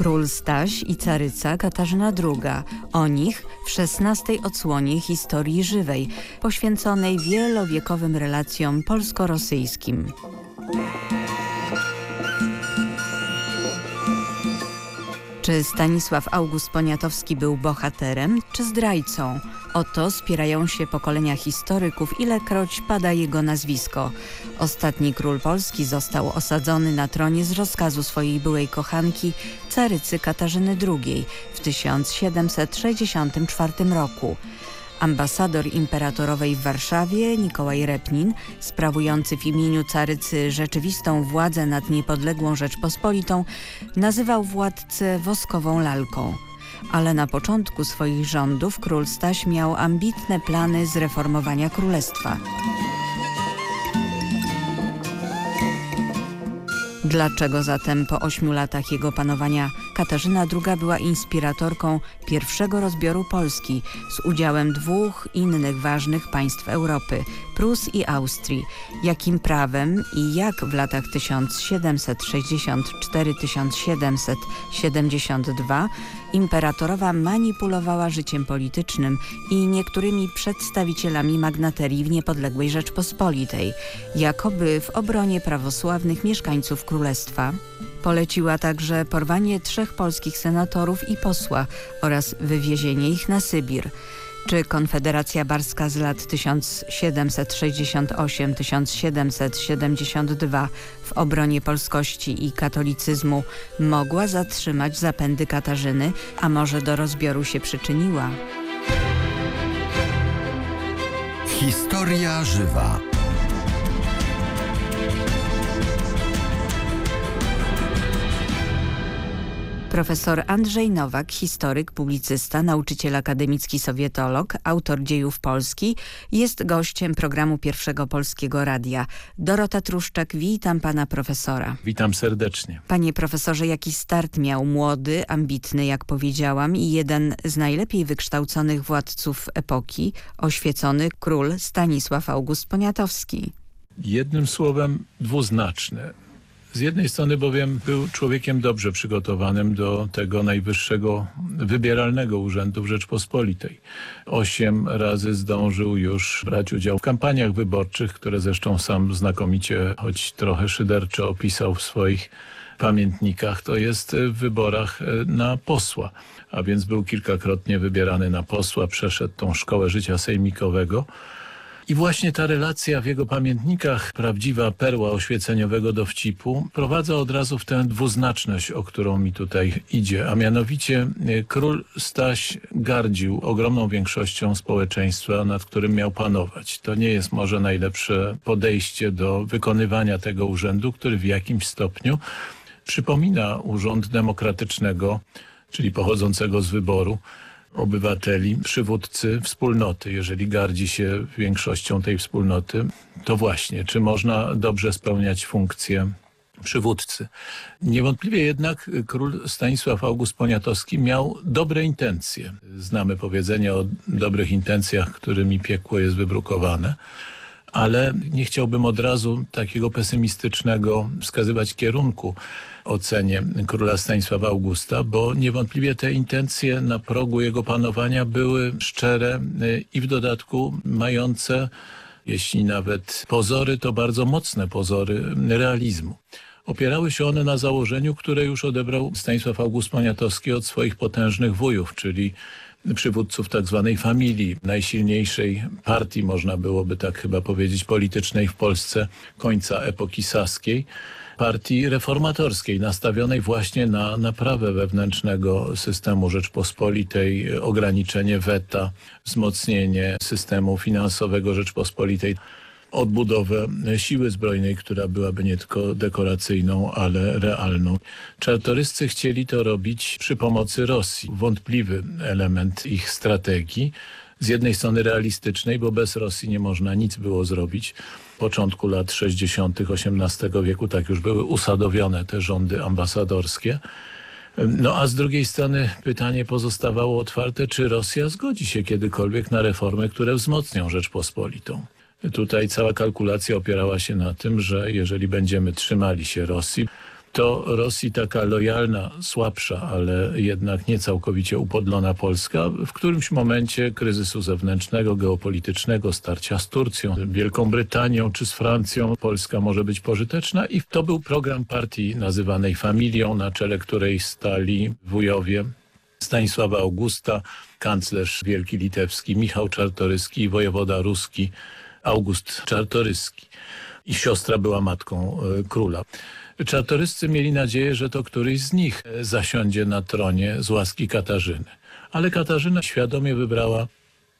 Król Staś i caryca Katarzyna II. O nich w szesnastej odsłonie historii żywej, poświęconej wielowiekowym relacjom polsko-rosyjskim. Czy Stanisław August Poniatowski był bohaterem, czy zdrajcą? O to spierają się pokolenia historyków, ilekroć pada jego nazwisko. Ostatni król Polski został osadzony na tronie z rozkazu swojej byłej kochanki, carycy Katarzyny II w 1764 roku. Ambasador imperatorowej w Warszawie Nikołaj Repnin, sprawujący w imieniu carycy rzeczywistą władzę nad niepodległą Rzeczpospolitą, nazywał władcę woskową lalką. Ale na początku swoich rządów król Staś miał ambitne plany zreformowania królestwa. Dlaczego zatem po ośmiu latach jego panowania Katarzyna II była inspiratorką pierwszego rozbioru Polski z udziałem dwóch innych ważnych państw Europy, Prus i Austrii? Jakim prawem i jak w latach 1764-1772 imperatorowa manipulowała życiem politycznym i niektórymi przedstawicielami magnaterii w niepodległej Rzeczpospolitej, jakoby w obronie prawosławnych mieszkańców królestwa. Poleciła także porwanie trzech polskich senatorów i posła oraz wywiezienie ich na Sybir. Czy Konfederacja Barska z lat 1768-1772 w obronie polskości i katolicyzmu mogła zatrzymać zapędy Katarzyny, a może do rozbioru się przyczyniła? Historia żywa. Profesor Andrzej Nowak, historyk, publicysta, nauczyciel akademicki, sowietolog, autor dziejów Polski, jest gościem programu Pierwszego Polskiego Radia. Dorota Truszczak, witam pana profesora. Witam serdecznie. Panie profesorze, jaki start miał młody, ambitny, jak powiedziałam, i jeden z najlepiej wykształconych władców epoki, oświecony król Stanisław August Poniatowski? Jednym słowem dwuznaczne z jednej strony bowiem był człowiekiem dobrze przygotowanym do tego najwyższego wybieralnego urzędu w Rzeczpospolitej. Osiem razy zdążył już brać udział w kampaniach wyborczych, które zresztą sam znakomicie, choć trochę szyderczo opisał w swoich pamiętnikach, to jest w wyborach na posła. A więc był kilkakrotnie wybierany na posła, przeszedł tą szkołę życia sejmikowego. I właśnie ta relacja w jego pamiętnikach, prawdziwa perła oświeceniowego dowcipu, prowadza od razu w tę dwuznaczność, o którą mi tutaj idzie. A mianowicie e, król Staś gardził ogromną większością społeczeństwa, nad którym miał panować. To nie jest może najlepsze podejście do wykonywania tego urzędu, który w jakimś stopniu przypomina urząd demokratycznego, czyli pochodzącego z wyboru, obywateli, przywódcy wspólnoty. Jeżeli gardzi się większością tej wspólnoty, to właśnie, czy można dobrze spełniać funkcję przywódcy. Niewątpliwie jednak król Stanisław August Poniatowski miał dobre intencje. Znamy powiedzenie o dobrych intencjach, którymi piekło jest wybrukowane ale nie chciałbym od razu takiego pesymistycznego wskazywać kierunku ocenie króla Stanisława Augusta, bo niewątpliwie te intencje na progu jego panowania były szczere y, i w dodatku mające, jeśli nawet pozory, to bardzo mocne pozory realizmu. Opierały się one na założeniu, które już odebrał Stanisław August Poniatowski od swoich potężnych wujów, czyli przywódców tak zwanej familii, najsilniejszej partii, można byłoby tak chyba powiedzieć, politycznej w Polsce końca epoki saskiej partii reformatorskiej, nastawionej właśnie na naprawę wewnętrznego systemu Rzeczpospolitej, ograniczenie weta, wzmocnienie systemu finansowego Rzeczpospolitej odbudowę siły zbrojnej, która byłaby nie tylko dekoracyjną, ale realną. Czartoryscy chcieli to robić przy pomocy Rosji. Wątpliwy element ich strategii z jednej strony realistycznej, bo bez Rosji nie można nic było zrobić. Początku lat 60. XVIII wieku tak już były usadowione te rządy ambasadorskie. No a z drugiej strony pytanie pozostawało otwarte, czy Rosja zgodzi się kiedykolwiek na reformy, które wzmocnią Rzeczpospolitą. Tutaj cała kalkulacja opierała się na tym, że jeżeli będziemy trzymali się Rosji, to Rosji taka lojalna, słabsza, ale jednak nie całkowicie upodlona Polska w którymś momencie kryzysu zewnętrznego, geopolitycznego, starcia z Turcją, Wielką Brytanią czy z Francją, Polska może być pożyteczna i to był program partii nazywanej Familią, na czele której stali wujowie Stanisława Augusta, kanclerz wielki litewski, Michał Czartoryski i wojewoda ruski August Czartoryski. I siostra była matką e, króla. Czartoryscy mieli nadzieję, że to któryś z nich e, zasiądzie na tronie z łaski Katarzyny. Ale Katarzyna świadomie wybrała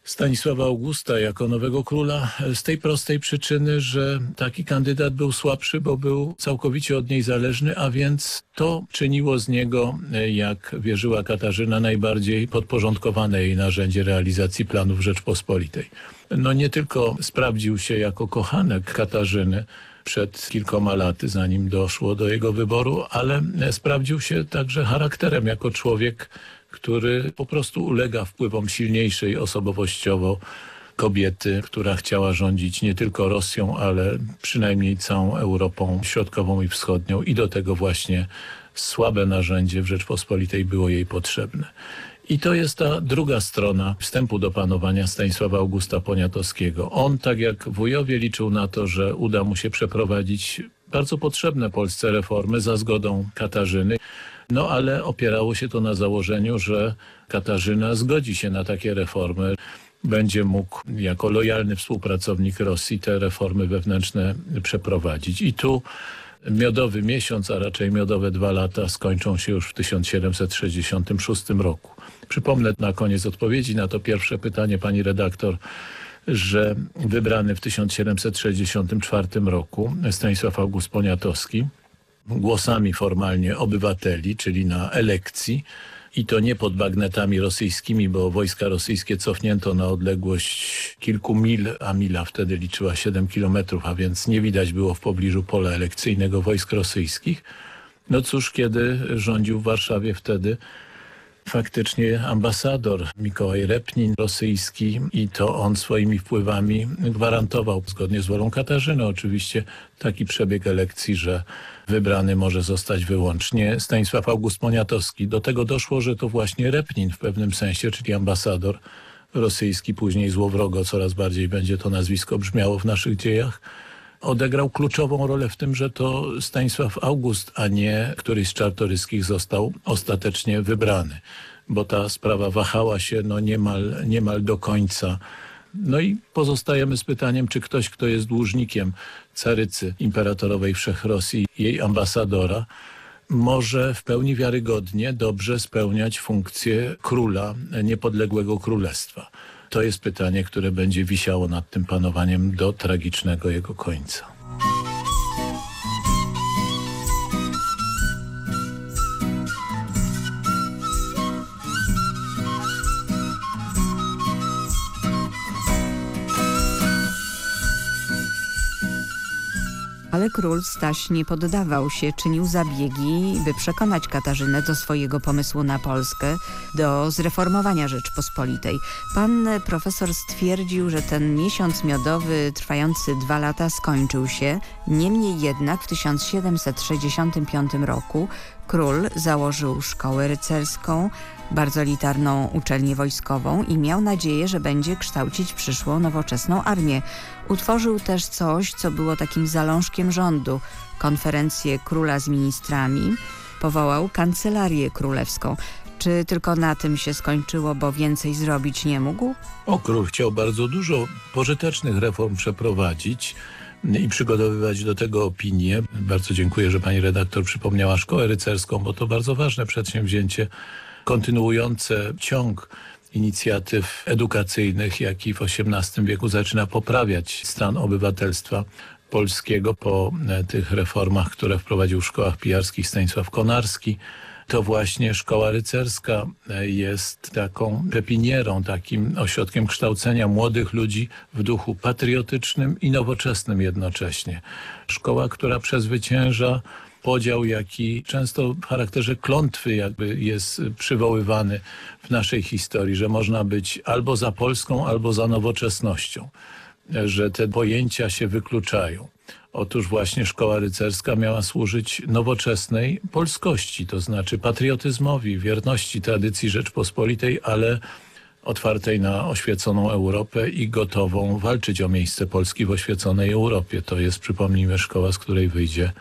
Stanisława Augusta jako nowego króla e, z tej prostej przyczyny, że taki kandydat był słabszy, bo był całkowicie od niej zależny, a więc to czyniło z niego, e, jak wierzyła Katarzyna, najbardziej podporządkowane jej narzędzie realizacji planów Rzeczpospolitej. No nie tylko sprawdził się jako kochanek Katarzyny, przed kilkoma laty, zanim doszło do jego wyboru, ale sprawdził się także charakterem jako człowiek, który po prostu ulega wpływom silniejszej osobowościowo kobiety, która chciała rządzić nie tylko Rosją, ale przynajmniej całą Europą Środkową i Wschodnią i do tego właśnie słabe narzędzie w Rzeczpospolitej było jej potrzebne. I to jest ta druga strona wstępu do panowania Stanisława Augusta Poniatowskiego. On, tak jak wujowie, liczył na to, że uda mu się przeprowadzić bardzo potrzebne Polsce reformy za zgodą Katarzyny. No ale opierało się to na założeniu, że Katarzyna zgodzi się na takie reformy. Będzie mógł jako lojalny współpracownik Rosji te reformy wewnętrzne przeprowadzić. I tu miodowy miesiąc, a raczej miodowe dwa lata skończą się już w 1766 roku. Przypomnę na koniec odpowiedzi na to pierwsze pytanie pani redaktor, że wybrany w 1764 roku Stanisław August Poniatowski głosami formalnie obywateli, czyli na elekcji, i to nie pod bagnetami rosyjskimi, bo wojska rosyjskie cofnięto na odległość kilku mil, a mila wtedy liczyła 7 kilometrów, a więc nie widać było w pobliżu pola elekcyjnego wojsk rosyjskich. No cóż, kiedy rządził w Warszawie wtedy faktycznie ambasador Mikołaj Repnin rosyjski i to on swoimi wpływami gwarantował, zgodnie z wolą Katarzyny oczywiście, taki przebieg elekcji, że wybrany może zostać wyłącznie Stanisław August Poniatowski. Do tego doszło, że to właśnie Repnin w pewnym sensie, czyli ambasador rosyjski, później złowrogo coraz bardziej będzie to nazwisko brzmiało w naszych dziejach, odegrał kluczową rolę w tym, że to Stanisław August, a nie któryś z czartoryskich został ostatecznie wybrany, bo ta sprawa wahała się no niemal, niemal do końca. No i pozostajemy z pytaniem, czy ktoś, kto jest dłużnikiem carycy imperatorowej Wszechrosji, jej ambasadora, może w pełni wiarygodnie, dobrze spełniać funkcję króla niepodległego królestwa. To jest pytanie, które będzie wisiało nad tym panowaniem do tragicznego jego końca. Ale król Staś nie poddawał się, czynił zabiegi, by przekonać Katarzynę do swojego pomysłu na Polskę, do zreformowania Rzeczpospolitej. Pan profesor stwierdził, że ten miesiąc miodowy trwający dwa lata skończył się, niemniej jednak w 1765 roku król założył szkołę rycerską, bardzo litarną uczelnię wojskową i miał nadzieję, że będzie kształcić przyszłą nowoczesną armię. Utworzył też coś, co było takim zalążkiem rządu, konferencję króla z ministrami, powołał kancelarię królewską. Czy tylko na tym się skończyło, bo więcej zrobić nie mógł? O, król chciał bardzo dużo pożytecznych reform przeprowadzić i przygotowywać do tego opinie. Bardzo dziękuję, że pani redaktor przypomniała szkołę rycerską, bo to bardzo ważne przedsięwzięcie kontynuujące ciąg inicjatyw edukacyjnych, jaki w XVIII wieku zaczyna poprawiać stan obywatelstwa polskiego po e, tych reformach, które wprowadził w szkołach pijarskich Stanisław Konarski. to właśnie szkoła rycerska e, jest taką pepinierą, takim ośrodkiem kształcenia młodych ludzi w duchu patriotycznym i nowoczesnym jednocześnie. Szkoła, która przezwycięża podział, jaki często w charakterze klątwy jakby jest przywoływany w naszej historii, że można być albo za Polską, albo za nowoczesnością, że te pojęcia się wykluczają. Otóż właśnie szkoła rycerska miała służyć nowoczesnej polskości, to znaczy patriotyzmowi, wierności tradycji Rzeczpospolitej, ale otwartej na oświeconą Europę i gotową walczyć o miejsce Polski w oświeconej Europie. To jest, przypomnijmy, szkoła, z której wyjdzie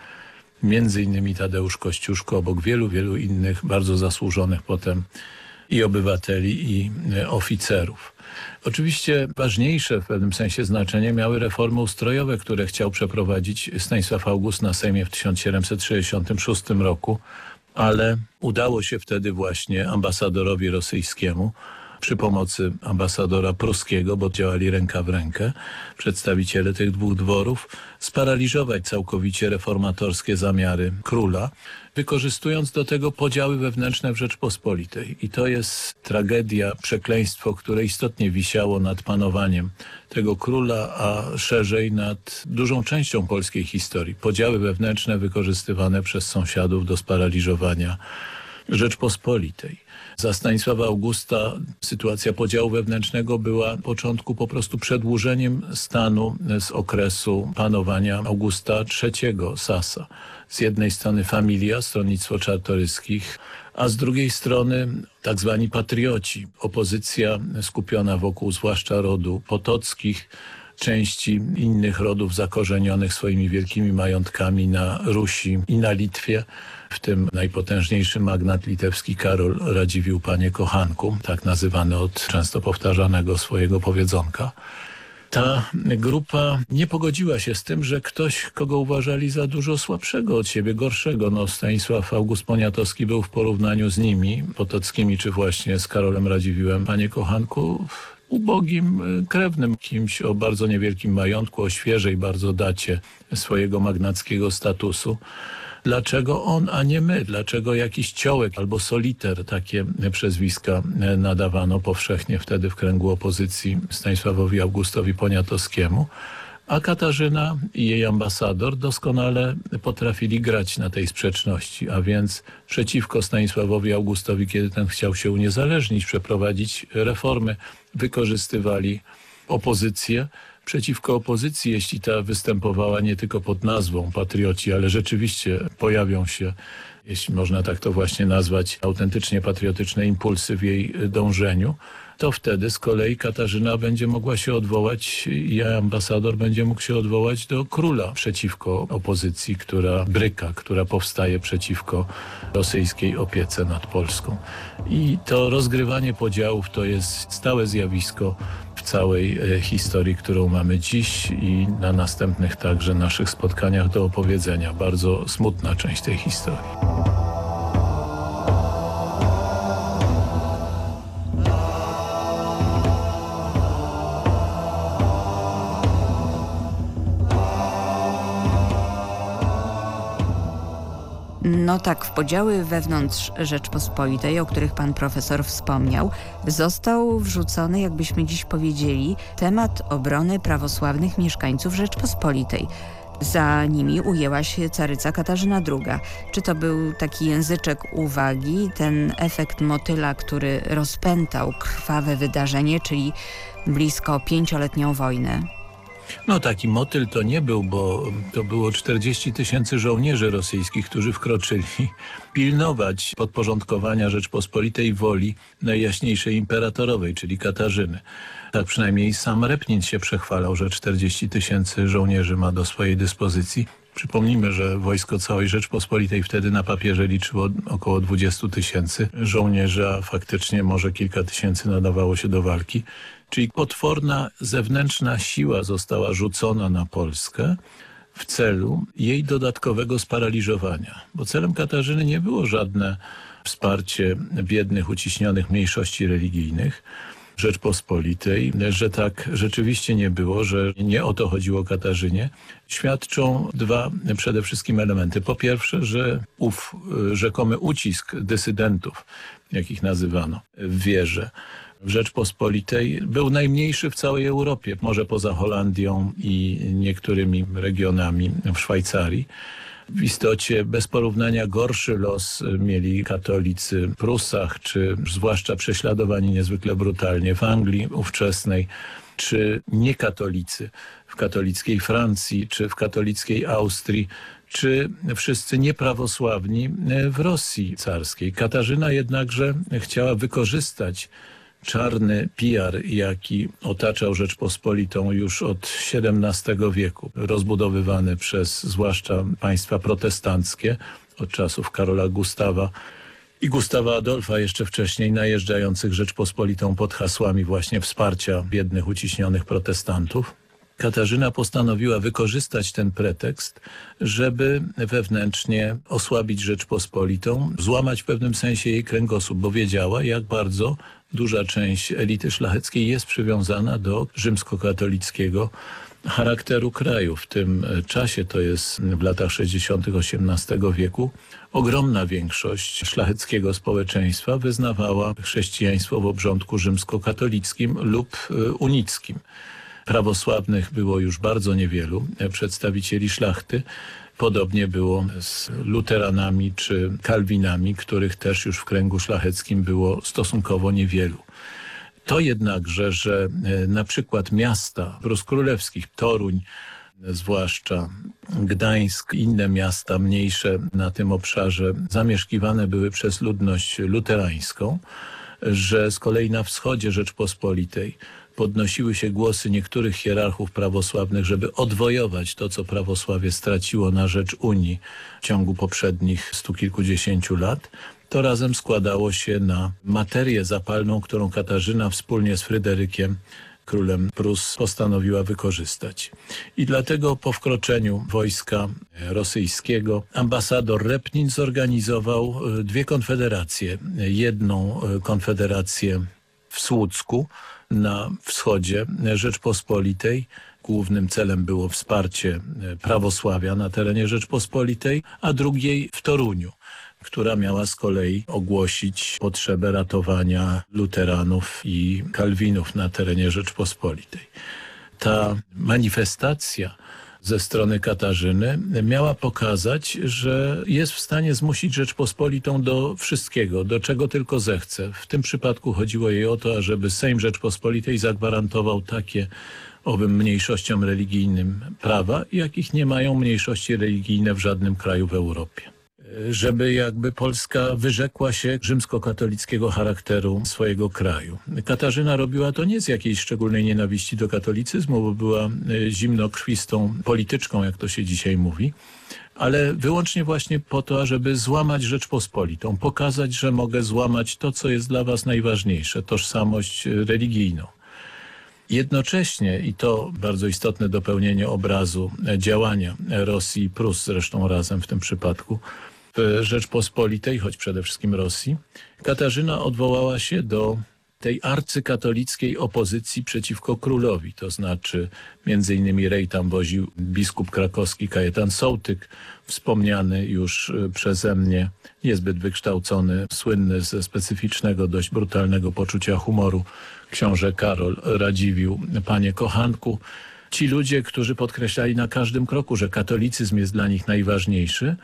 między innymi Tadeusz Kościuszko, obok wielu, wielu innych bardzo zasłużonych potem i obywateli, i e, oficerów. Oczywiście ważniejsze w pewnym sensie znaczenie miały reformy ustrojowe, które chciał przeprowadzić Stanisław August na Sejmie w 1766 roku, ale udało się wtedy właśnie ambasadorowi rosyjskiemu przy pomocy ambasadora pruskiego, bo działali ręka w rękę, przedstawiciele tych dwóch dworów, sparaliżować całkowicie reformatorskie zamiary króla, wykorzystując do tego podziały wewnętrzne w Rzeczpospolitej. I to jest tragedia, przekleństwo, które istotnie wisiało nad panowaniem tego króla, a szerzej nad dużą częścią polskiej historii. Podziały wewnętrzne wykorzystywane przez sąsiadów do sparaliżowania Rzeczpospolitej. Za Stanisława Augusta sytuacja podziału wewnętrznego była na początku po prostu przedłużeniem stanu z okresu panowania Augusta III Sasa. Z jednej strony familia, stronnictwo czartoryskich, a z drugiej strony tak zwani patrioci, opozycja skupiona wokół zwłaszcza rodu potockich, części innych rodów zakorzenionych swoimi wielkimi majątkami na Rusi i na Litwie, w tym najpotężniejszy magnat litewski Karol Radziwiłł Panie Kochanku, tak nazywany od często powtarzanego swojego powiedzonka. Ta grupa nie pogodziła się z tym, że ktoś, kogo uważali za dużo słabszego od siebie, gorszego, no Stanisław August Poniatowski był w porównaniu z nimi, Potockimi czy właśnie z Karolem Radziwiłem, Panie Kochanku, ubogim y, krewnym, kimś o bardzo niewielkim majątku, o świeżej bardzo dacie swojego magnackiego statusu. Dlaczego on, a nie my? Dlaczego jakiś ciołek albo soliter, takie przezwiska e, nadawano powszechnie wtedy w kręgu opozycji Stanisławowi Augustowi Poniatowskiemu? A Katarzyna i jej ambasador doskonale potrafili grać na tej sprzeczności, a więc przeciwko Stanisławowi Augustowi, kiedy ten chciał się uniezależnić, przeprowadzić reformy, wykorzystywali opozycję, przeciwko opozycji, jeśli ta występowała nie tylko pod nazwą patrioci, ale rzeczywiście pojawią się, jeśli można tak to właśnie nazwać, autentycznie patriotyczne impulsy w jej dążeniu, to wtedy z kolei Katarzyna będzie mogła się odwołać i ambasador będzie mógł się odwołać do króla przeciwko opozycji, która bryka, która powstaje przeciwko rosyjskiej opiece nad Polską. I to rozgrywanie podziałów to jest stałe zjawisko w całej e, historii, którą mamy dziś i na następnych także naszych spotkaniach do opowiedzenia. Bardzo smutna część tej historii. No tak, w podziały wewnątrz Rzeczpospolitej, o których pan profesor wspomniał, został wrzucony, jakbyśmy dziś powiedzieli, temat obrony prawosławnych mieszkańców Rzeczpospolitej. Za nimi ujęła się caryca Katarzyna II. Czy to był taki języczek uwagi, ten efekt motyla, który rozpętał krwawe wydarzenie, czyli blisko pięcioletnią wojnę? No taki motyl to nie był, bo to było 40 tysięcy żołnierzy rosyjskich, którzy wkroczyli pilnować podporządkowania Rzeczpospolitej woli najjaśniejszej imperatorowej, czyli Katarzyny. Tak przynajmniej sam Repnin się przechwalał, że 40 tysięcy żołnierzy ma do swojej dyspozycji. Przypomnijmy, że wojsko całej Rzeczpospolitej wtedy na papierze liczyło około 20 tysięcy żołnierzy, a faktycznie może kilka tysięcy nadawało się do walki. Czyli potworna zewnętrzna siła została rzucona na Polskę w celu jej dodatkowego sparaliżowania. Bo celem Katarzyny nie było żadne wsparcie biednych, uciśnionych mniejszości religijnych. Rzeczpospolitej, że tak rzeczywiście nie było, że nie o to chodziło Katarzynie, świadczą dwa przede wszystkim elementy. Po pierwsze, że ów rzekomy ucisk dysydentów, jakich nazywano w wierze, w Rzeczpospolitej był najmniejszy w całej Europie, może poza Holandią i niektórymi regionami w Szwajcarii. W istocie bez porównania gorszy los mieli katolicy w Prusach, czy zwłaszcza prześladowani niezwykle brutalnie w Anglii ówczesnej, czy niekatolicy w katolickiej Francji, czy w katolickiej Austrii, czy wszyscy nieprawosławni w Rosji carskiej. Katarzyna jednakże chciała wykorzystać czarny PR, jaki otaczał Rzeczpospolitą już od XVII wieku, rozbudowywany przez zwłaszcza państwa protestanckie od czasów Karola Gustawa i Gustawa Adolfa jeszcze wcześniej najeżdżających Rzeczpospolitą pod hasłami właśnie wsparcia biednych, uciśnionych protestantów. Katarzyna postanowiła wykorzystać ten pretekst, żeby wewnętrznie osłabić Rzeczpospolitą, złamać w pewnym sensie jej kręgosłup, bo wiedziała, jak bardzo duża część elity szlacheckiej jest przywiązana do rzymskokatolickiego charakteru kraju. W tym czasie, to jest w latach 60. XVIII wieku, ogromna większość szlacheckiego społeczeństwa wyznawała chrześcijaństwo w obrządku rzymskokatolickim lub unickim. Prawosławnych było już bardzo niewielu przedstawicieli szlachty. Podobnie było z luteranami czy kalwinami, których też już w kręgu szlacheckim było stosunkowo niewielu. To jednakże, że na przykład miasta Prus Królewskich, Toruń, zwłaszcza Gdańsk, inne miasta mniejsze na tym obszarze zamieszkiwane były przez ludność luterańską, że z kolei na wschodzie Rzeczpospolitej podnosiły się głosy niektórych hierarchów prawosławnych, żeby odwojować to, co prawosławie straciło na rzecz Unii w ciągu poprzednich stu kilkudziesięciu lat, to razem składało się na materię zapalną, którą Katarzyna wspólnie z Fryderykiem królem Prus postanowiła wykorzystać. I dlatego po wkroczeniu wojska rosyjskiego ambasador Repnin zorganizował dwie konfederacje. Jedną konfederację w Słucku na wschodzie Rzeczpospolitej. Głównym celem było wsparcie prawosławia na terenie Rzeczpospolitej, a drugiej w Toruniu która miała z kolei ogłosić potrzebę ratowania luteranów i kalwinów na terenie Rzeczpospolitej. Ta manifestacja ze strony Katarzyny miała pokazać, że jest w stanie zmusić Rzeczpospolitą do wszystkiego, do czego tylko zechce. W tym przypadku chodziło jej o to, ażeby Sejm Rzeczpospolitej zagwarantował takie owym mniejszościom religijnym prawa, jakich nie mają mniejszości religijne w żadnym kraju w Europie żeby jakby Polska wyrzekła się rzymskokatolickiego charakteru swojego kraju. Katarzyna robiła to nie z jakiejś szczególnej nienawiści do katolicyzmu, bo była zimnokrwistą polityczką, jak to się dzisiaj mówi, ale wyłącznie właśnie po to, żeby złamać Rzeczpospolitą, pokazać, że mogę złamać to, co jest dla was najważniejsze, tożsamość religijną. Jednocześnie, i to bardzo istotne dopełnienie obrazu działania Rosji i Prus zresztą razem w tym przypadku, Rzeczpospolitej, choć przede wszystkim Rosji, Katarzyna odwołała się do tej arcykatolickiej opozycji przeciwko królowi, to znaczy między innymi rej tam woził biskup krakowski Kajetan Sołtyk, wspomniany już przeze mnie, niezbyt wykształcony, słynny ze specyficznego, dość brutalnego poczucia humoru, książę Karol Radziwił, panie kochanku. Ci ludzie, którzy podkreślali na każdym kroku, że katolicyzm jest dla nich najważniejszy,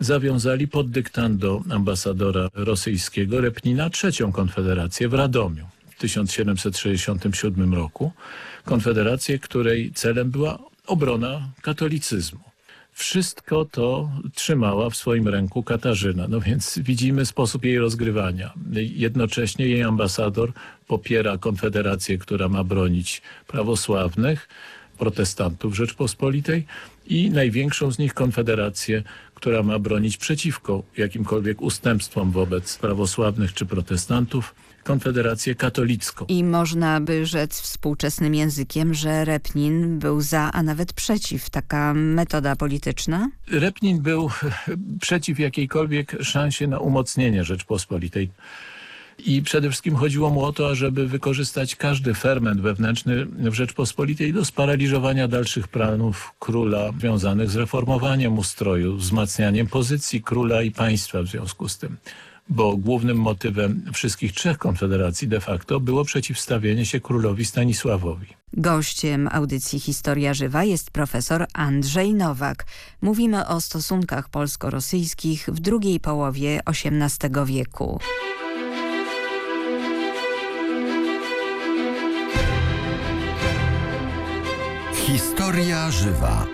zawiązali pod dyktando ambasadora rosyjskiego Repnina trzecią konfederację w Radomiu w 1767 roku. Konfederację, której celem była obrona katolicyzmu. Wszystko to trzymała w swoim ręku Katarzyna, no więc widzimy sposób jej rozgrywania. Jednocześnie jej ambasador popiera konfederację, która ma bronić prawosławnych, protestantów Rzeczpospolitej i największą z nich konfederację, która ma bronić przeciwko jakimkolwiek ustępstwom wobec prawosławnych czy protestantów, konfederację katolicką. I można by rzec współczesnym językiem, że Repnin był za, a nawet przeciw. Taka metoda polityczna? Repnin był przeciw jakiejkolwiek szansie na umocnienie Rzeczpospolitej. I przede wszystkim chodziło mu o to, ażeby wykorzystać każdy ferment wewnętrzny w Rzeczpospolitej do sparaliżowania dalszych planów króla związanych z reformowaniem ustroju, wzmacnianiem pozycji króla i państwa w związku z tym. Bo głównym motywem wszystkich trzech konfederacji de facto było przeciwstawienie się królowi Stanisławowi. Gościem audycji Historia Żywa jest profesor Andrzej Nowak. Mówimy o stosunkach polsko-rosyjskich w drugiej połowie XVIII wieku. Historia żywa.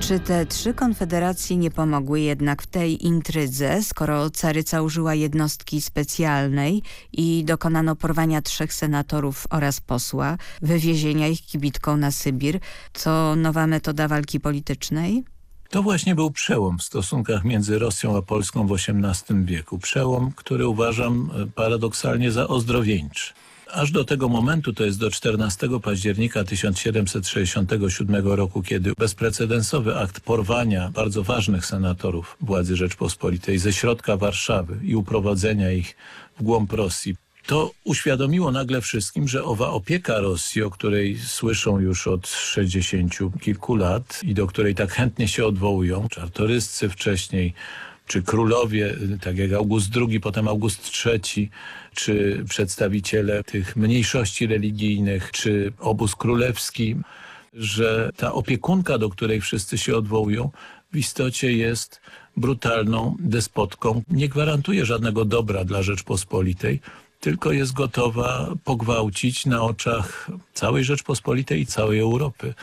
Czy te trzy konfederacje nie pomogły jednak w tej intrydze, skoro caryca użyła jednostki specjalnej i dokonano porwania trzech senatorów oraz posła, wywiezienia ich kibitką na Sybir, to nowa metoda walki politycznej? To właśnie był przełom w stosunkach między Rosją a Polską w XVIII wieku. Przełom, który uważam e, paradoksalnie za ozdrowieńczy. Aż do tego momentu, to jest do 14 października 1767 roku, kiedy bezprecedensowy akt porwania bardzo ważnych senatorów władzy Rzeczpospolitej ze środka Warszawy i uprowadzenia ich w głąb Rosji to uświadomiło nagle wszystkim, że owa opieka Rosji, o której słyszą już od 60 kilku lat i do której tak chętnie się odwołują, czartoryscy wcześniej, czy królowie, tak jak August II, potem August III, czy przedstawiciele tych mniejszości religijnych, czy obóz królewski, że ta opiekunka, do której wszyscy się odwołują, w istocie jest brutalną despotką. Nie gwarantuje żadnego dobra dla Rzeczpospolitej, tylko jest gotowa pogwałcić na oczach całej Rzeczpospolitej i całej Europy.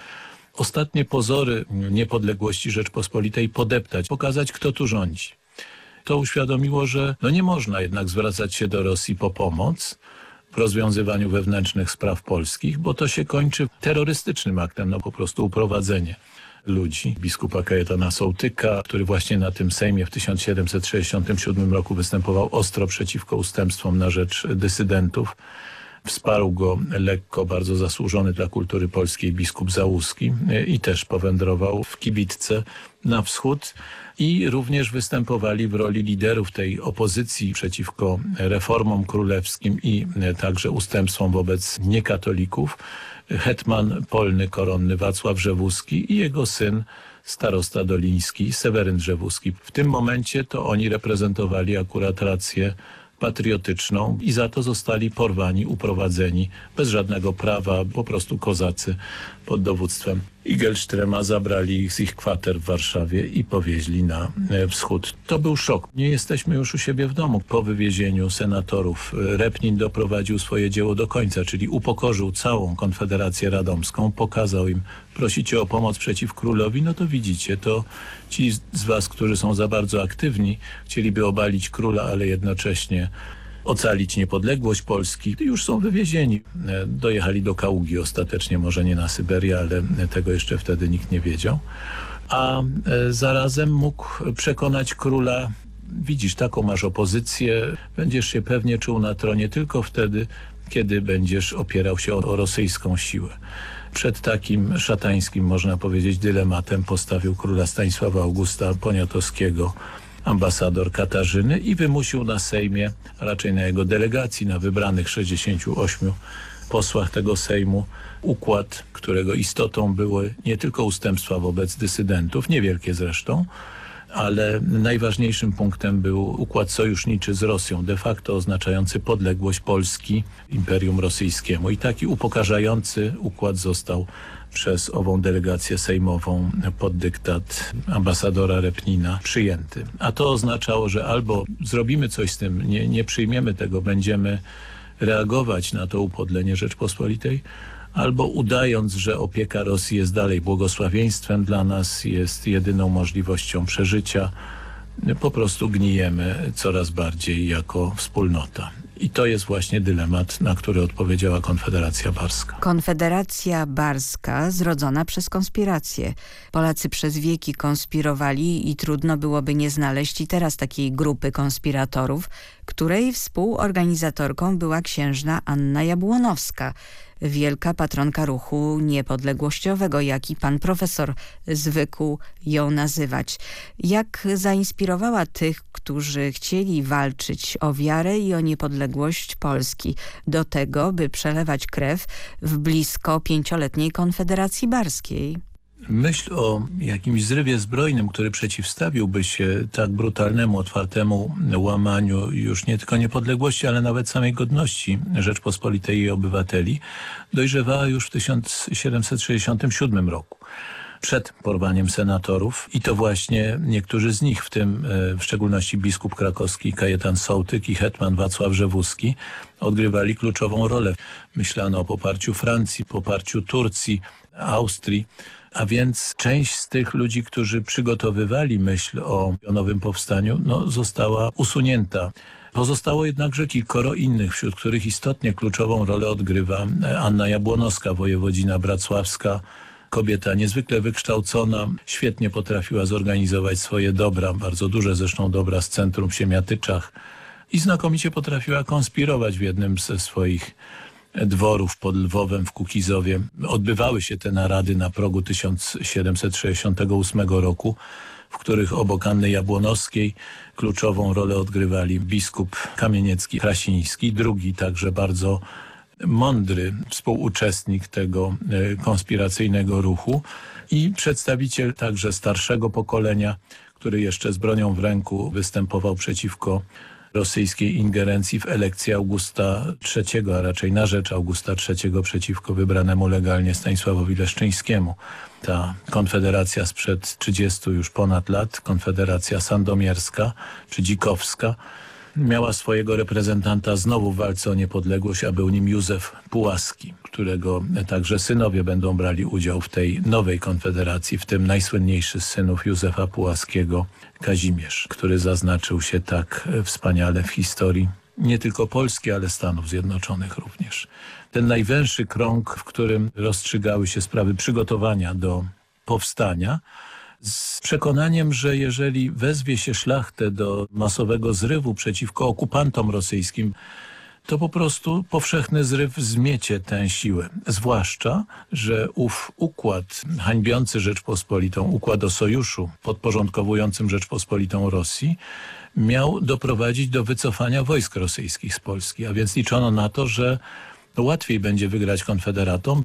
Ostatnie pozory niepodległości Rzeczpospolitej podeptać, pokazać kto tu rządzi. To uświadomiło, że no nie można jednak zwracać się do Rosji po pomoc w rozwiązywaniu wewnętrznych spraw polskich, bo to się kończy terrorystycznym aktem, no po prostu uprowadzenie ludzi. Biskupa Kajetana Sołtyka, który właśnie na tym Sejmie w 1767 roku występował ostro przeciwko ustępstwom na rzecz dysydentów. Wsparł go lekko, bardzo zasłużony dla kultury polskiej biskup Załuski i też powędrował w kibitce na wschód i również występowali w roli liderów tej opozycji przeciwko reformom królewskim i także ustępstwom wobec niekatolików hetman polny koronny Wacław Rzewuski i jego syn starosta doliński Seweryn Rzewuski. W tym momencie to oni reprezentowali akurat rację patriotyczną i za to zostali porwani, uprowadzeni bez żadnego prawa, po prostu kozacy pod dowództwem Igelstrema zabrali ich z ich kwater w Warszawie i powieźli na e, wschód. To był szok. Nie jesteśmy już u siebie w domu. Po wywiezieniu senatorów e, Repnin doprowadził swoje dzieło do końca, czyli upokorzył całą Konfederację Radomską, pokazał im, prosicie o pomoc przeciw królowi, no to widzicie, to ci z was, którzy są za bardzo aktywni, chcieliby obalić króla, ale jednocześnie ocalić niepodległość Polski, już są wywiezieni. E, dojechali do Kaługi ostatecznie, może nie na Syberię, ale tego jeszcze wtedy nikt nie wiedział. A e, zarazem mógł przekonać króla, widzisz, taką masz opozycję, będziesz się pewnie czuł na tronie tylko wtedy, kiedy będziesz opierał się o, o rosyjską siłę. Przed takim szatańskim, można powiedzieć, dylematem postawił króla Stanisława Augusta Poniatowskiego, ambasador Katarzyny i wymusił na Sejmie, a raczej na jego delegacji, na wybranych 68 posłach tego Sejmu układ, którego istotą były nie tylko ustępstwa wobec dysydentów, niewielkie zresztą, ale najważniejszym punktem był układ sojuszniczy z Rosją, de facto oznaczający podległość Polski Imperium Rosyjskiemu. I taki upokarzający układ został przez ową delegację sejmową pod dyktat ambasadora Repnina przyjęty. A to oznaczało, że albo zrobimy coś z tym, nie, nie przyjmiemy tego, będziemy reagować na to upodlenie Rzeczpospolitej, albo udając, że opieka Rosji jest dalej błogosławieństwem dla nas, jest jedyną możliwością przeżycia, po prostu gnijemy coraz bardziej jako wspólnota. I to jest właśnie dylemat, na który odpowiedziała Konfederacja Barska. Konfederacja Barska zrodzona przez konspirację. Polacy przez wieki konspirowali i trudno byłoby nie znaleźć i teraz takiej grupy konspiratorów, której współorganizatorką była księżna Anna Jabłonowska. Wielka patronka ruchu niepodległościowego, jak i pan profesor zwykł ją nazywać. Jak zainspirowała tych, którzy chcieli walczyć o wiarę i o niepodległość Polski do tego, by przelewać krew w blisko pięcioletniej Konfederacji Barskiej? Myśl o jakimś zrywie zbrojnym, który przeciwstawiłby się tak brutalnemu, otwartemu łamaniu już nie tylko niepodległości, ale nawet samej godności Rzeczpospolitej i obywateli, dojrzewała już w 1767 roku przed porwaniem senatorów i to właśnie niektórzy z nich, w tym e, w szczególności biskup krakowski Kajetan Sołtyk i hetman Wacław Rzewuski odgrywali kluczową rolę. Myślano o poparciu Francji, poparciu Turcji, Austrii, a więc część z tych ludzi, którzy przygotowywali myśl o, nowym powstaniu, no, została usunięta. Pozostało jednakże kilkoro innych, wśród których istotnie kluczową rolę odgrywa Anna Jabłonowska, wojewodzina bracławska, kobieta niezwykle wykształcona, świetnie potrafiła zorganizować swoje dobra, bardzo duże zresztą dobra z centrum w Siemiatyczach i znakomicie potrafiła konspirować w jednym ze swoich dworów pod Lwowem w Kukizowie. Odbywały się te narady na progu 1768 roku, w których obok Anny Jabłonowskiej kluczową rolę odgrywali biskup Kamieniecki Krasiński, drugi także bardzo mądry współuczestnik tego e, konspiracyjnego ruchu i przedstawiciel także starszego pokolenia, który jeszcze z bronią w ręku występował przeciwko rosyjskiej ingerencji w elekcję Augusta III, a raczej na rzecz Augusta III przeciwko wybranemu legalnie Stanisławowi Leszczyńskiemu. Ta konfederacja sprzed 30 już ponad lat, konfederacja sandomierska czy dzikowska, miała swojego reprezentanta znowu w walce o niepodległość, a był nim Józef Pułaski, którego także synowie będą brali udział w tej nowej konfederacji, w tym najsłynniejszy z synów Józefa Pułaskiego, Kazimierz, który zaznaczył się tak wspaniale w historii nie tylko Polski, ale Stanów Zjednoczonych również. Ten najwęższy krąg, w którym rozstrzygały się sprawy przygotowania do powstania, z przekonaniem, że jeżeli wezwie się szlachtę do masowego zrywu przeciwko okupantom rosyjskim, to po prostu powszechny zryw zmiecie tę siłę. Zwłaszcza, że ów układ hańbiący Rzeczpospolitą, układ o sojuszu podporządkowującym Rzeczpospolitą Rosji, miał doprowadzić do wycofania wojsk rosyjskich z Polski, a więc liczono na to, że łatwiej będzie wygrać konfederatom.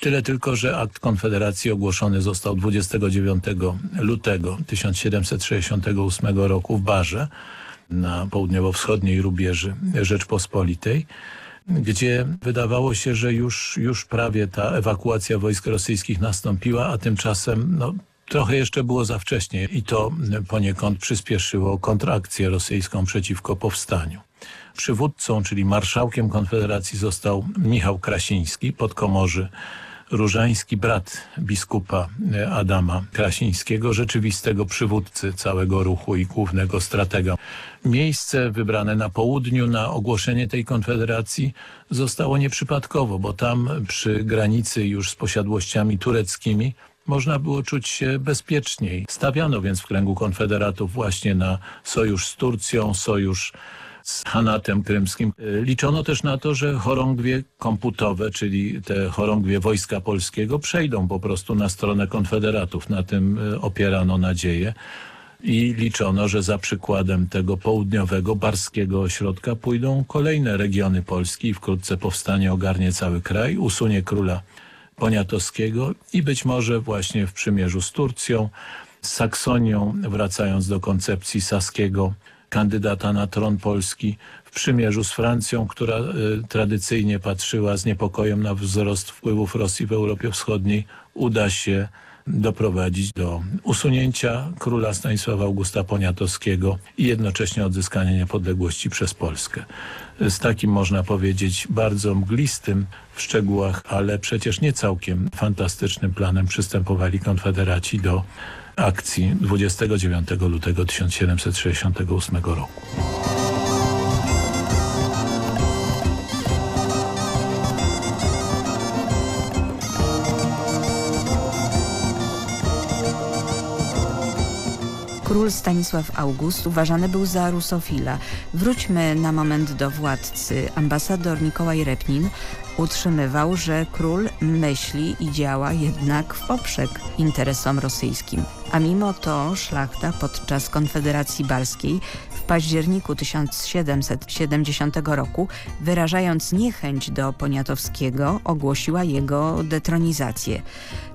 Tyle tylko, że akt konfederacji ogłoszony został 29 lutego 1768 roku w Barze na południowo-wschodniej rubieży Rzeczpospolitej, gdzie wydawało się, że już, już prawie ta ewakuacja wojsk rosyjskich nastąpiła, a tymczasem no, trochę jeszcze było za wcześnie i to poniekąd przyspieszyło kontrakcję rosyjską przeciwko powstaniu. Przywódcą, czyli marszałkiem Konfederacji został Michał Krasiński, podkomorzy Różański, brat biskupa Adama Krasińskiego, rzeczywistego przywódcy całego ruchu i głównego stratega. Miejsce wybrane na południu na ogłoszenie tej konfederacji zostało nieprzypadkowo, bo tam przy granicy już z posiadłościami tureckimi można było czuć się bezpieczniej. Stawiano więc w kręgu konfederatów właśnie na sojusz z Turcją, sojusz z Hanatem krymskim. E, liczono też na to, że chorągwie komputowe, czyli te chorągwie Wojska Polskiego przejdą po prostu na stronę konfederatów. Na tym e, opierano nadzieję i liczono, że za przykładem tego południowego, barskiego ośrodka pójdą kolejne regiony Polski i wkrótce powstanie ogarnie cały kraj, usunie króla Poniatowskiego i być może właśnie w przymierzu z Turcją, z Saksonią, wracając do koncepcji Saskiego, kandydata na tron Polski w przymierzu z Francją, która y, tradycyjnie patrzyła z niepokojem na wzrost wpływów Rosji w Europie Wschodniej, uda się doprowadzić do usunięcia króla Stanisława Augusta Poniatowskiego i jednocześnie odzyskania niepodległości przez Polskę. Z takim, można powiedzieć, bardzo mglistym w szczegółach, ale przecież nie całkiem fantastycznym planem przystępowali konfederaci do akcji 29 lutego 1768 roku. Król Stanisław August uważany był za rusofila. Wróćmy na moment do władcy. Ambasador Mikołaj Repnin utrzymywał, że król myśli i działa jednak w poprzek interesom rosyjskim. A mimo to szlachta podczas Konfederacji Barskiej w październiku 1770 roku, wyrażając niechęć do Poniatowskiego, ogłosiła jego detronizację.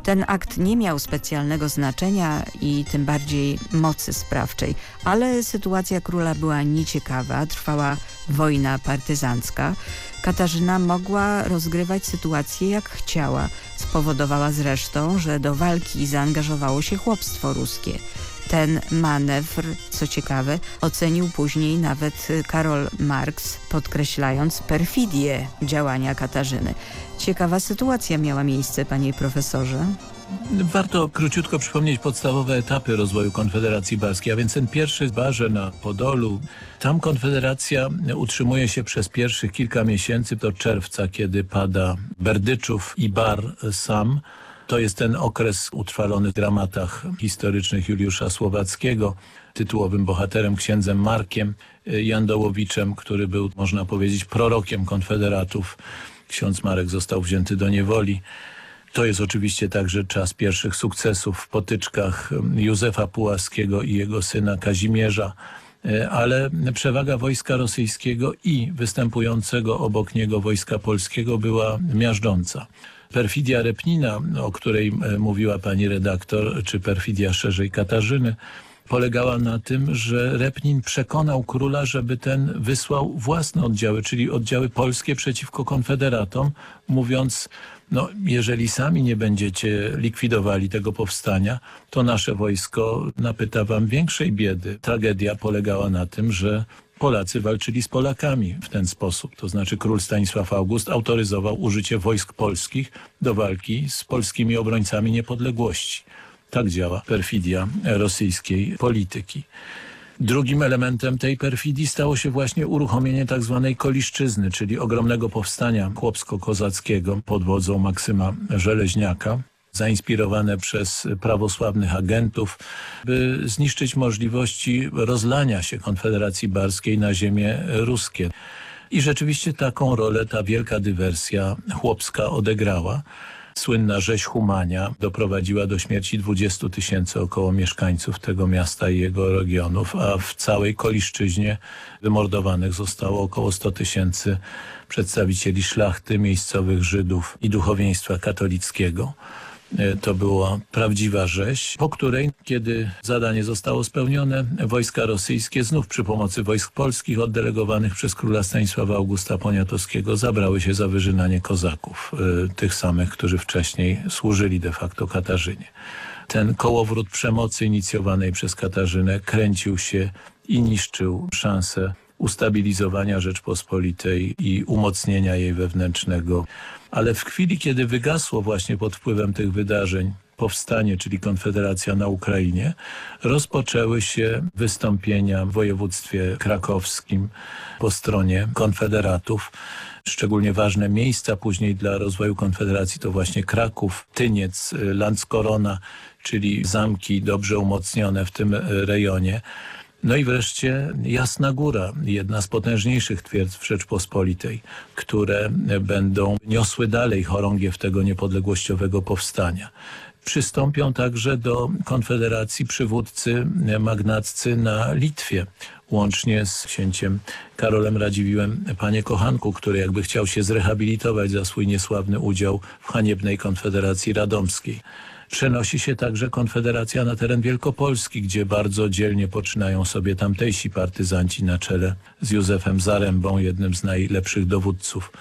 Ten akt nie miał specjalnego znaczenia i tym bardziej mocy sprawczej, ale sytuacja króla była nieciekawa, trwała wojna partyzancka. Katarzyna mogła rozgrywać sytuację jak chciała. Spowodowała zresztą, że do walki zaangażowało się chłopstwo ruskie. Ten manewr, co ciekawe, ocenił później nawet Karol Marx, podkreślając perfidię działania Katarzyny. Ciekawa sytuacja miała miejsce, panie profesorze. Warto króciutko przypomnieć podstawowe etapy rozwoju Konfederacji Barskiej, a więc ten pierwszy barze na Podolu. Tam Konfederacja utrzymuje się przez pierwszych kilka miesięcy do czerwca, kiedy pada Berdyczów i Bar sam. To jest ten okres utrwalony w dramatach historycznych Juliusza Słowackiego, tytułowym bohaterem księdzem Markiem Jandołowiczem, który był, można powiedzieć, prorokiem konfederatów. Ksiądz Marek został wzięty do niewoli. To jest oczywiście także czas pierwszych sukcesów w potyczkach Józefa Pułaskiego i jego syna Kazimierza, ale przewaga wojska rosyjskiego i występującego obok niego wojska polskiego była miażdżąca. Perfidia Repnina, o której mówiła pani redaktor, czy perfidia szerzej Katarzyny, polegała na tym, że Repnin przekonał króla, żeby ten wysłał własne oddziały, czyli oddziały polskie przeciwko konfederatom, mówiąc, no jeżeli sami nie będziecie likwidowali tego powstania, to nasze wojsko napyta wam większej biedy. Tragedia polegała na tym, że Polacy walczyli z Polakami w ten sposób. To znaczy król Stanisław August autoryzował użycie wojsk polskich do walki z polskimi obrońcami niepodległości. Tak działa perfidia rosyjskiej polityki. Drugim elementem tej perfidii stało się właśnie uruchomienie tak zwanej koliszczyzny, czyli ogromnego powstania chłopsko-kozackiego pod wodzą Maksyma Żeleźniaka, zainspirowane przez prawosławnych agentów, by zniszczyć możliwości rozlania się Konfederacji Barskiej na ziemię ruskie. I rzeczywiście taką rolę ta wielka dywersja chłopska odegrała. Słynna rzeź Humania doprowadziła do śmierci 20 tysięcy około mieszkańców tego miasta i jego regionów, a w całej Koliszczyźnie wymordowanych zostało około 100 tysięcy przedstawicieli szlachty, miejscowych Żydów i duchowieństwa katolickiego. To była prawdziwa rzeź, po której, kiedy zadanie zostało spełnione, wojska rosyjskie znów przy pomocy wojsk polskich oddelegowanych przez króla Stanisława Augusta Poniatowskiego zabrały się za wyżynanie kozaków, tych samych, którzy wcześniej służyli de facto Katarzynie. Ten kołowrót przemocy inicjowanej przez Katarzynę kręcił się i niszczył szansę ustabilizowania Rzeczpospolitej i umocnienia jej wewnętrznego. Ale w chwili, kiedy wygasło właśnie pod wpływem tych wydarzeń powstanie, czyli Konfederacja na Ukrainie, rozpoczęły się wystąpienia w województwie krakowskim po stronie konfederatów. Szczególnie ważne miejsca później dla rozwoju Konfederacji to właśnie Kraków, Tyniec, Landskorona, czyli zamki dobrze umocnione w tym rejonie. No i wreszcie Jasna Góra, jedna z potężniejszych twierdz w Rzeczpospolitej, które będą niosły dalej chorągiew tego niepodległościowego powstania. Przystąpią także do konfederacji przywódcy magnaccy na Litwie, łącznie z księciem Karolem Radziwiłem, panie kochanku, który jakby chciał się zrehabilitować za swój niesławny udział w haniebnej konfederacji radomskiej. Przenosi się także Konfederacja na teren Wielkopolski, gdzie bardzo dzielnie poczynają sobie tamtejsi partyzanci na czele z Józefem Zarębą, jednym z najlepszych dowódców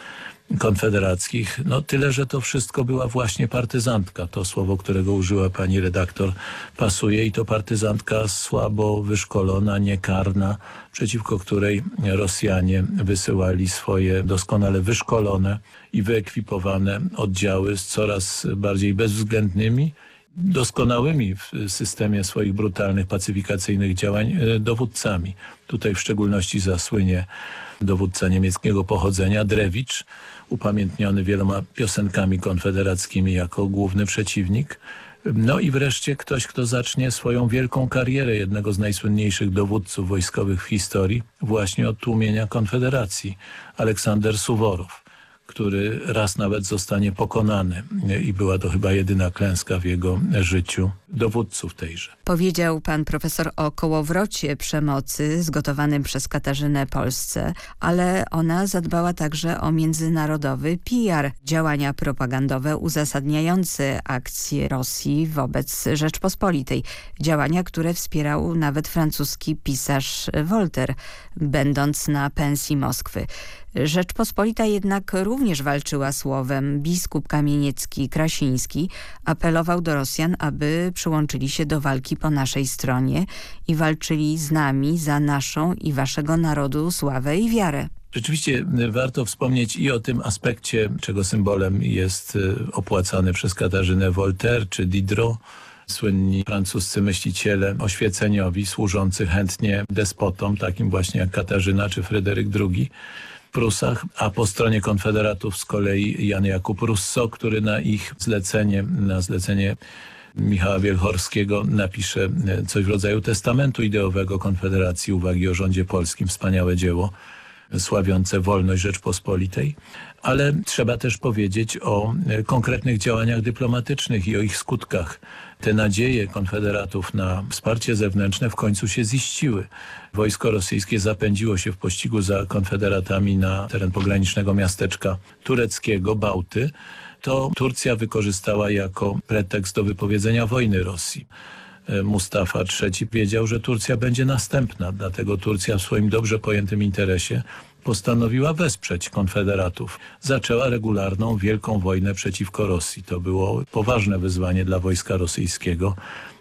konfederackich. No tyle, że to wszystko była właśnie partyzantka. To słowo, którego użyła pani redaktor pasuje i to partyzantka słabo wyszkolona, niekarna, przeciwko której Rosjanie wysyłali swoje doskonale wyszkolone i wyekwipowane oddziały z coraz bardziej bezwzględnymi, doskonałymi w systemie swoich brutalnych, pacyfikacyjnych działań dowódcami. Tutaj w szczególności zasłynie dowódca niemieckiego pochodzenia, Drewicz, upamiętniony wieloma piosenkami konfederackimi jako główny przeciwnik No i wreszcie ktoś, kto zacznie swoją wielką karierę jednego z najsłynniejszych dowódców wojskowych w historii, właśnie od tłumienia Konfederacji, Aleksander Suworow który raz nawet zostanie pokonany i była to chyba jedyna klęska w jego życiu dowódców tejże. Powiedział pan profesor o kołowrocie przemocy zgotowanym przez Katarzynę Polsce, ale ona zadbała także o międzynarodowy PR, działania propagandowe uzasadniające akcje Rosji wobec Rzeczpospolitej. Działania, które wspierał nawet francuski pisarz Voltaire, będąc na pensji Moskwy. Rzeczpospolita jednak również walczyła słowem. Biskup Kamieniecki-Krasiński apelował do Rosjan, aby przyłączyli się do walki po naszej stronie i walczyli z nami za naszą i waszego narodu sławę i wiarę. Rzeczywiście warto wspomnieć i o tym aspekcie, czego symbolem jest e, opłacany przez Katarzynę Voltaire czy Diderot, słynni francuscy myśliciele oświeceniowi, służący chętnie despotom, takim właśnie jak Katarzyna czy Fryderyk II Prusach, a po stronie konfederatów z kolei Jan Jakub Rousseau, który na ich zlecenie, na zlecenie Michała Wielchorskiego napisze e, coś w rodzaju testamentu ideowego Konfederacji Uwagi o rządzie polskim. Wspaniałe dzieło sławiące wolność Rzeczpospolitej, ale trzeba też powiedzieć o e, konkretnych działaniach dyplomatycznych i o ich skutkach. Te nadzieje konfederatów na wsparcie zewnętrzne w końcu się ziściły. Wojsko rosyjskie zapędziło się w pościgu za konfederatami na teren pogranicznego miasteczka tureckiego, Bałty. To Turcja wykorzystała jako pretekst do wypowiedzenia wojny Rosji. E, Mustafa III wiedział, że Turcja będzie następna, dlatego Turcja w swoim dobrze pojętym interesie postanowiła wesprzeć konfederatów. Zaczęła regularną wielką wojnę przeciwko Rosji. To było poważne wyzwanie dla wojska rosyjskiego.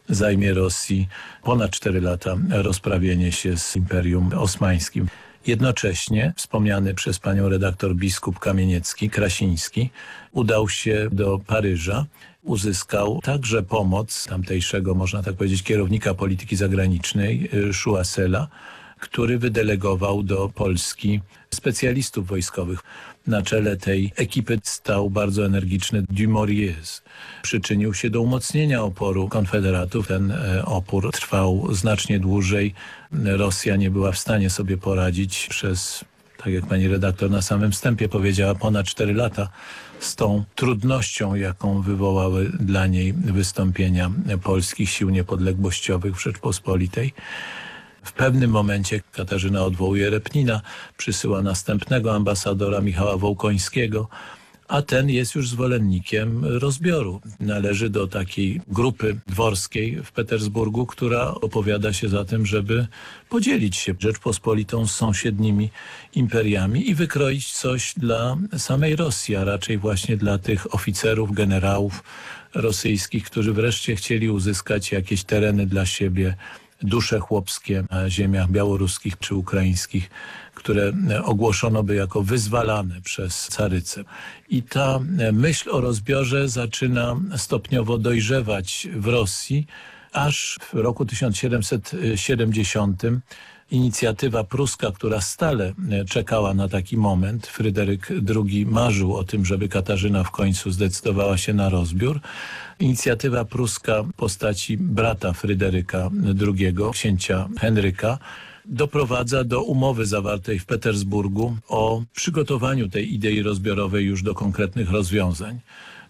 Zajmie Rosji ponad 4 lata rozprawienie się z Imperium Osmańskim. Jednocześnie wspomniany przez panią redaktor biskup Kamieniecki, Krasiński, udał się do Paryża, uzyskał także pomoc tamtejszego, można tak powiedzieć, kierownika polityki zagranicznej, Schuasela, który wydelegował do Polski specjalistów wojskowych. Na czele tej ekipy stał bardzo energiczny Dumouriez. Przyczynił się do umocnienia oporu konfederatów. Ten e, opór trwał znacznie dłużej. Rosja nie była w stanie sobie poradzić przez, tak jak pani redaktor na samym wstępie powiedziała, ponad 4 lata z tą trudnością, jaką wywołały dla niej wystąpienia polskich sił niepodległościowych w Rzeczpospolitej. W pewnym momencie Katarzyna odwołuje Repnina, przysyła następnego ambasadora Michała Wołkońskiego, a ten jest już zwolennikiem rozbioru. Należy do takiej grupy dworskiej w Petersburgu, która opowiada się za tym, żeby podzielić się Rzeczpospolitą z sąsiednimi imperiami i wykroić coś dla samej Rosji, a raczej właśnie dla tych oficerów, generałów rosyjskich, którzy wreszcie chcieli uzyskać jakieś tereny dla siebie dusze chłopskie na ziemiach białoruskich czy ukraińskich, które ogłoszono by jako wyzwalane przez carycę. I ta myśl o rozbiorze zaczyna stopniowo dojrzewać w Rosji, aż w roku 1770 inicjatywa pruska, która stale czekała na taki moment. Fryderyk II marzył o tym, żeby Katarzyna w końcu zdecydowała się na rozbiór. Inicjatywa pruska w postaci brata Fryderyka II, księcia Henryka, doprowadza do umowy zawartej w Petersburgu o przygotowaniu tej idei rozbiorowej już do konkretnych rozwiązań.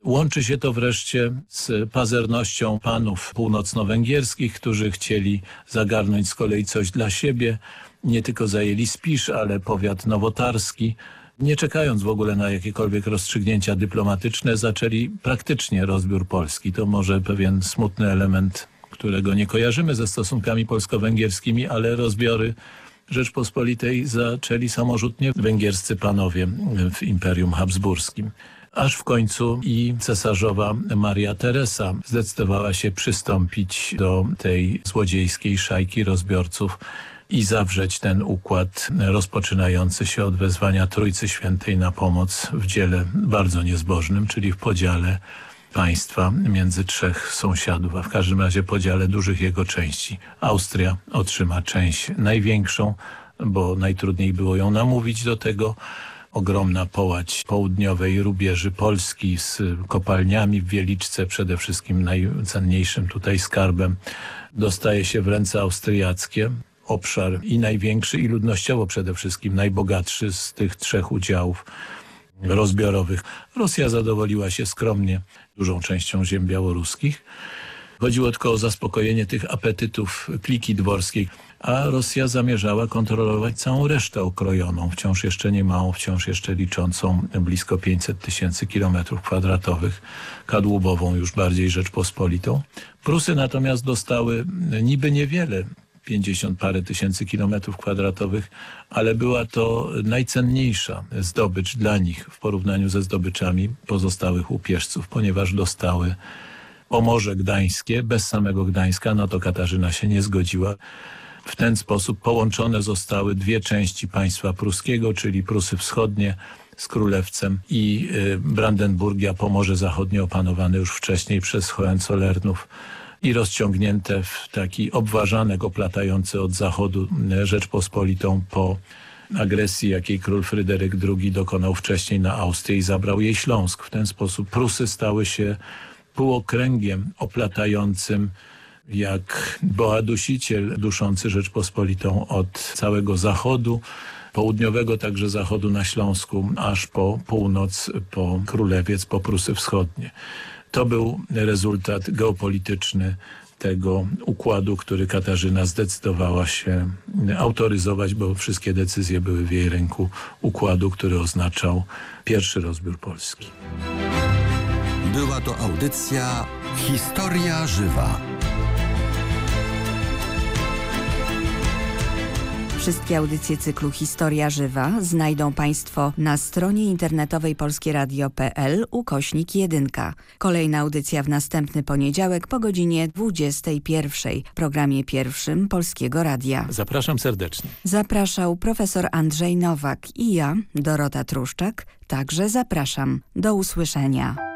Łączy się to wreszcie z pazernością panów północno-węgierskich, którzy chcieli zagarnąć z kolei coś dla siebie. Nie tylko zajęli Spisz, ale powiat nowotarski. Nie czekając w ogóle na jakiekolwiek rozstrzygnięcia dyplomatyczne, zaczęli praktycznie rozbiór Polski. To może pewien smutny element, którego nie kojarzymy ze stosunkami polsko-węgierskimi, ale rozbiory Rzeczpospolitej zaczęli samorzutnie węgierscy panowie w Imperium Habsburskim aż w końcu i cesarzowa Maria Teresa zdecydowała się przystąpić do tej złodziejskiej szajki rozbiorców i zawrzeć ten układ rozpoczynający się od wezwania Trójcy Świętej na pomoc w dziele bardzo niezbożnym, czyli w podziale państwa między trzech sąsiadów, a w każdym razie podziale dużych jego części. Austria otrzyma część największą, bo najtrudniej było ją namówić do tego, ogromna połać południowej rubieży Polski z kopalniami w Wieliczce, przede wszystkim najcenniejszym tutaj skarbem, dostaje się w ręce austriackie. Obszar i największy i ludnościowo przede wszystkim najbogatszy z tych trzech udziałów rozbiorowych. Rosja zadowoliła się skromnie dużą częścią ziem białoruskich. Chodziło tylko o zaspokojenie tych apetytów kliki dworskiej, a Rosja zamierzała kontrolować całą resztę okrojoną, wciąż jeszcze nie małą, wciąż jeszcze liczącą blisko 500 tysięcy kilometrów kwadratowych, kadłubową już bardziej Rzeczpospolitą. Prusy natomiast dostały niby niewiele, 50 parę tysięcy kilometrów kwadratowych, ale była to najcenniejsza zdobycz dla nich w porównaniu ze zdobyczami pozostałych łupieżców, ponieważ dostały Pomorze Gdańskie, bez samego Gdańska, no to Katarzyna się nie zgodziła. W ten sposób połączone zostały dwie części państwa pruskiego, czyli Prusy Wschodnie z Królewcem i y, Brandenburgia, Pomorze Zachodnie opanowane już wcześniej przez Hohenzollernów i rozciągnięte w taki obwarzanek oplatający od zachodu y, Rzeczpospolitą po agresji, jakiej król Fryderyk II dokonał wcześniej na Austrię i zabrał jej Śląsk. W ten sposób Prusy stały się półokręgiem oplatającym jak boa dusiciel duszący Rzeczpospolitą od całego zachodu, południowego także zachodu na Śląsku, aż po północ, po Królewiec, po Prusy Wschodnie. To był rezultat geopolityczny tego układu, który Katarzyna zdecydowała się autoryzować, bo wszystkie decyzje były w jej ręku układu, który oznaczał pierwszy rozbiór Polski. Była to audycja Historia Żywa. Wszystkie audycje cyklu Historia Żywa znajdą Państwo na stronie internetowej polskieradio.pl ukośnik 1. Kolejna audycja w następny poniedziałek po godzinie 21 w programie pierwszym Polskiego Radia. Zapraszam serdecznie. Zapraszał profesor Andrzej Nowak i ja, Dorota Truszczak, także zapraszam. Do usłyszenia.